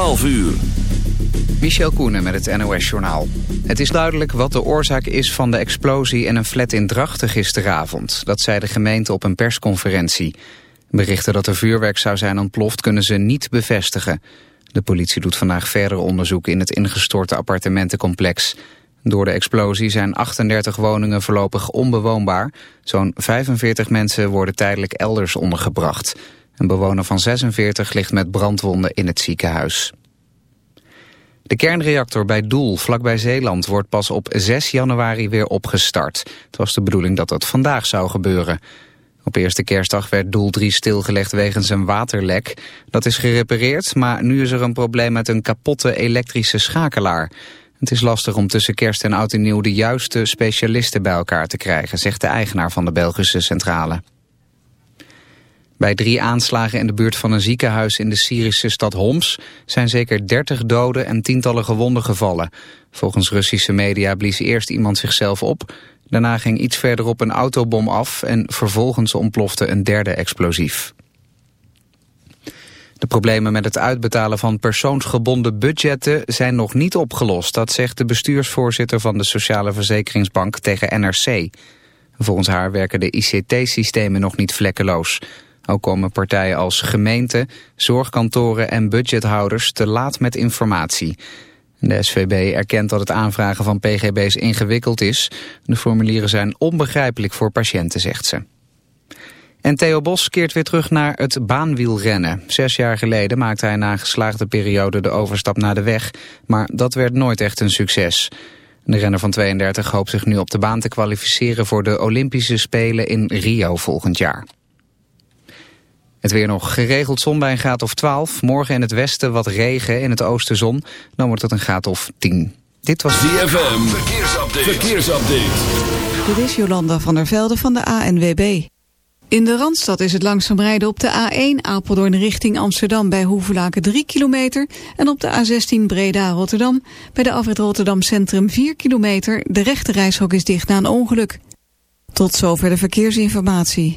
12 uur. Michel Koenen met het NOS-journaal. Het is duidelijk wat de oorzaak is van de explosie in een flat in Drachten gisteravond. Dat zei de gemeente op een persconferentie. Berichten dat er vuurwerk zou zijn ontploft kunnen ze niet bevestigen. De politie doet vandaag verder onderzoek in het ingestorte appartementencomplex. Door de explosie zijn 38 woningen voorlopig onbewoonbaar. Zo'n 45 mensen worden tijdelijk elders ondergebracht. Een bewoner van 46 ligt met brandwonden in het ziekenhuis. De kernreactor bij Doel, vlakbij Zeeland, wordt pas op 6 januari weer opgestart. Het was de bedoeling dat dat vandaag zou gebeuren. Op eerste kerstdag werd Doel 3 stilgelegd wegens een waterlek. Dat is gerepareerd, maar nu is er een probleem met een kapotte elektrische schakelaar. Het is lastig om tussen kerst en oud en nieuw de juiste specialisten bij elkaar te krijgen, zegt de eigenaar van de Belgische centrale. Bij drie aanslagen in de buurt van een ziekenhuis in de Syrische stad Homs zijn zeker 30 doden en tientallen gewonden gevallen. Volgens Russische media blies eerst iemand zichzelf op, daarna ging iets verderop een autobom af en vervolgens ontplofte een derde explosief. De problemen met het uitbetalen van persoonsgebonden budgetten zijn nog niet opgelost. Dat zegt de bestuursvoorzitter van de Sociale Verzekeringsbank tegen NRC. Volgens haar werken de ICT-systemen nog niet vlekkeloos. Ook komen partijen als gemeenten, zorgkantoren en budgethouders te laat met informatie. De SVB erkent dat het aanvragen van pgb's ingewikkeld is. De formulieren zijn onbegrijpelijk voor patiënten, zegt ze. En Theo Bos keert weer terug naar het baanwielrennen. Zes jaar geleden maakte hij na een geslaagde periode de overstap naar de weg. Maar dat werd nooit echt een succes. De renner van 32 hoopt zich nu op de baan te kwalificeren voor de Olympische Spelen in Rio volgend jaar. Het weer nog geregeld zon bij een graad of 12. Morgen in het westen wat regen, in het oosten zon. Dan wordt het een graad of 10. Dit was ZFM. Verkeersupdate. Verkeersupdate. Dit is Jolanda van der Velde van de ANWB. In de Randstad is het langzaam rijden op de A1 Apeldoorn richting Amsterdam bij Hoevelaken 3 kilometer. En op de A16 Breda Rotterdam bij de afrit Rotterdam Centrum 4 kilometer. De rechte reishok is dicht na een ongeluk. Tot zover de verkeersinformatie.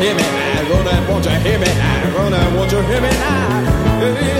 hear me now? Gonna, won't you hear me now? Gonna, won't you hear me now?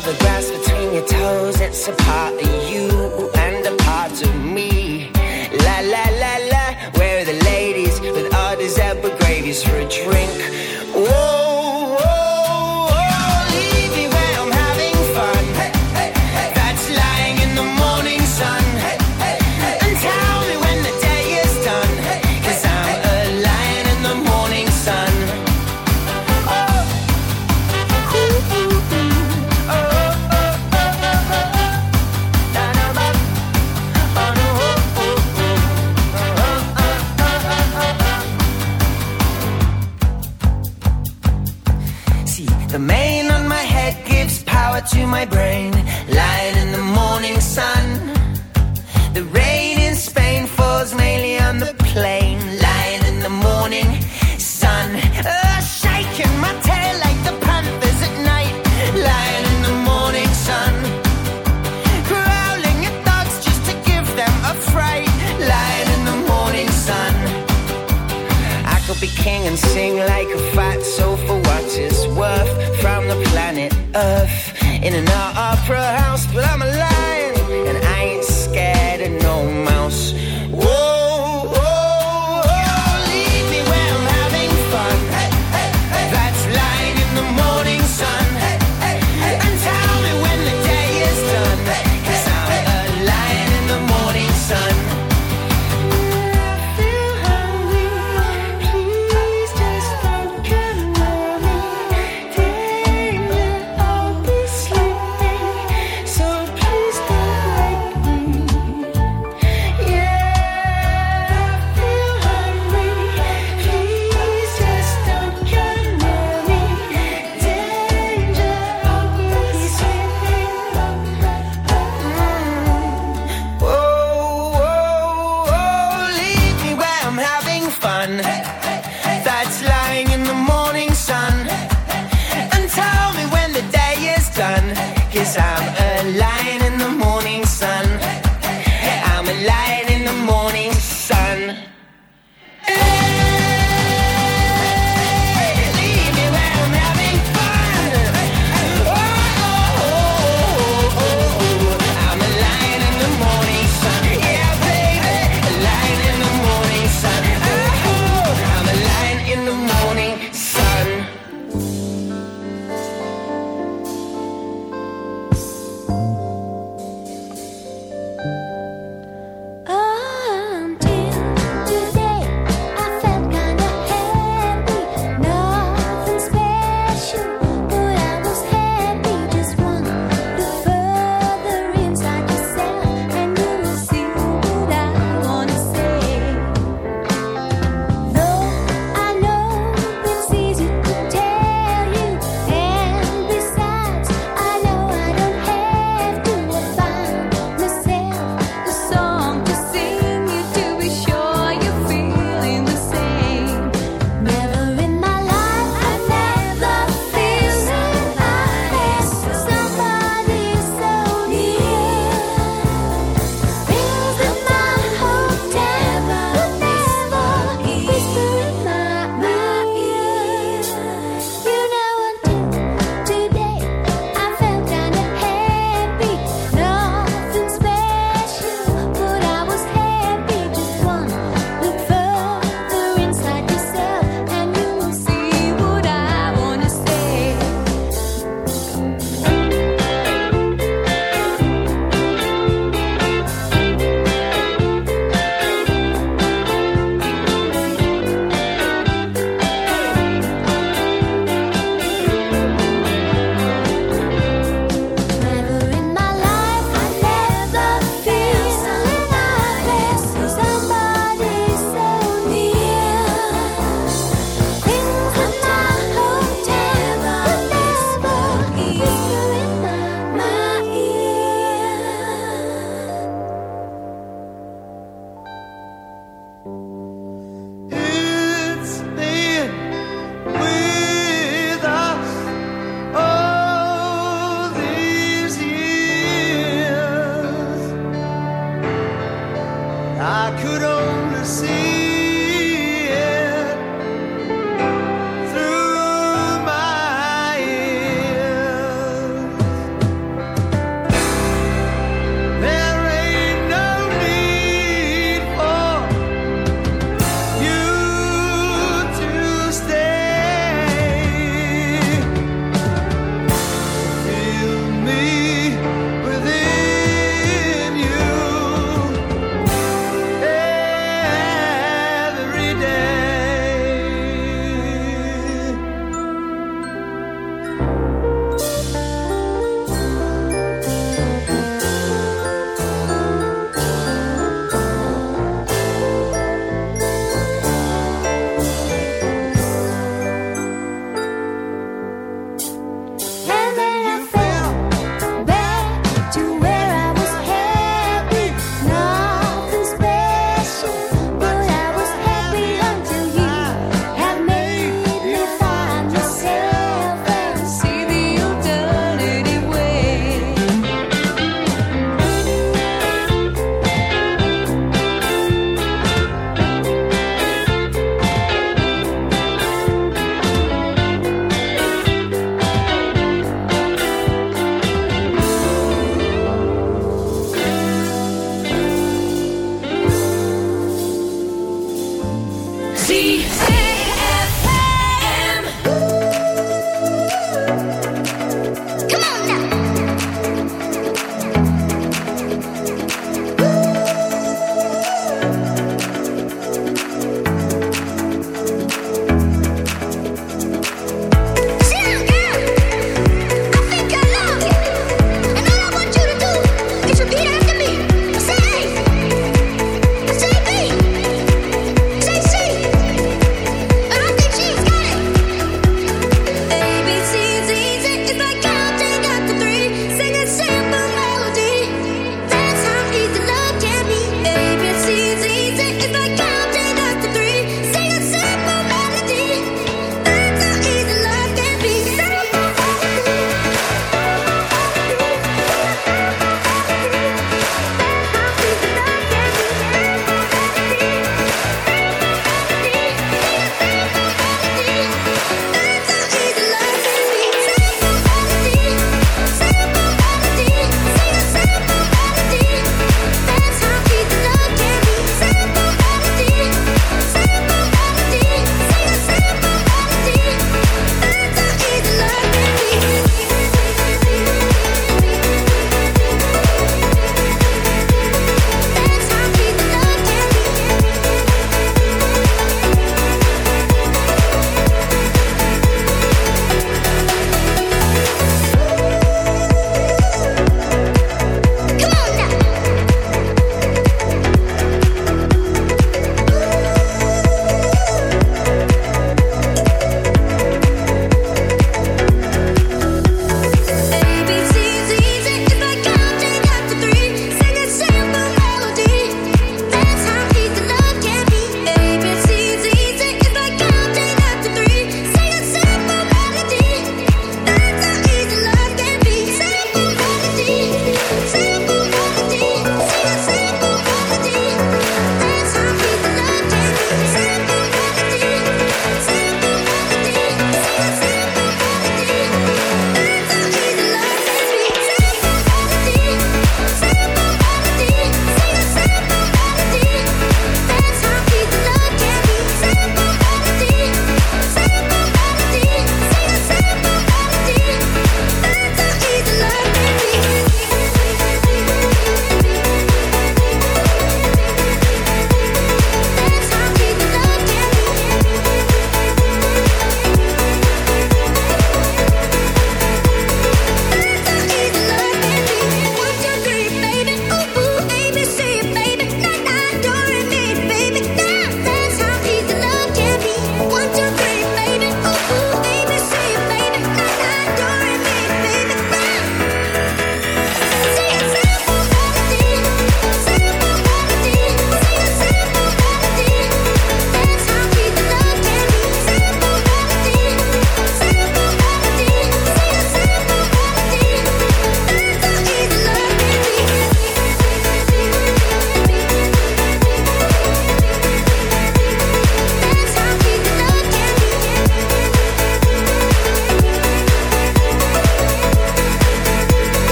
the grass between your toes. It's a part of you and a part of me.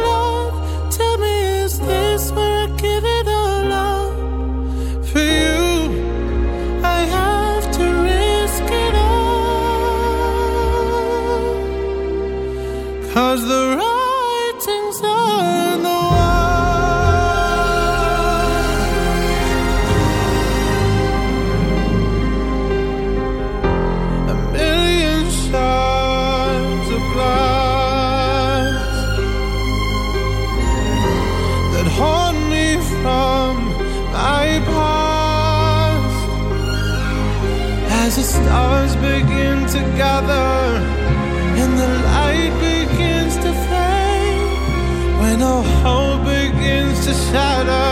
love. Tell me, is this where I give it up? to shatter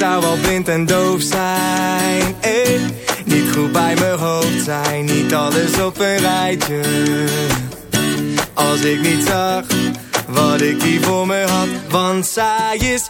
zou wel blind en doof zijn eh. Niet goed bij mijn hoofd zijn Niet alles op een rijtje Als ik niet zag wat ik hier voor me had Want zij is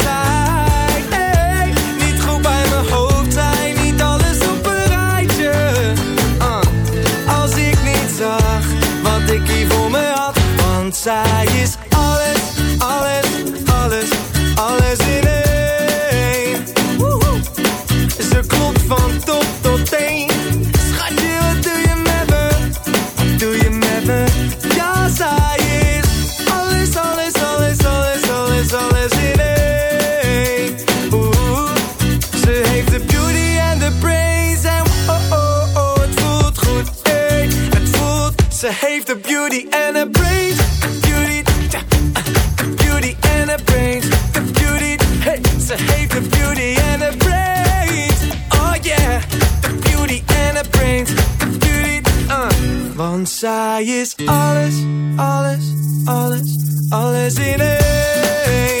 Want zij is alles, alles, alles, alles in één.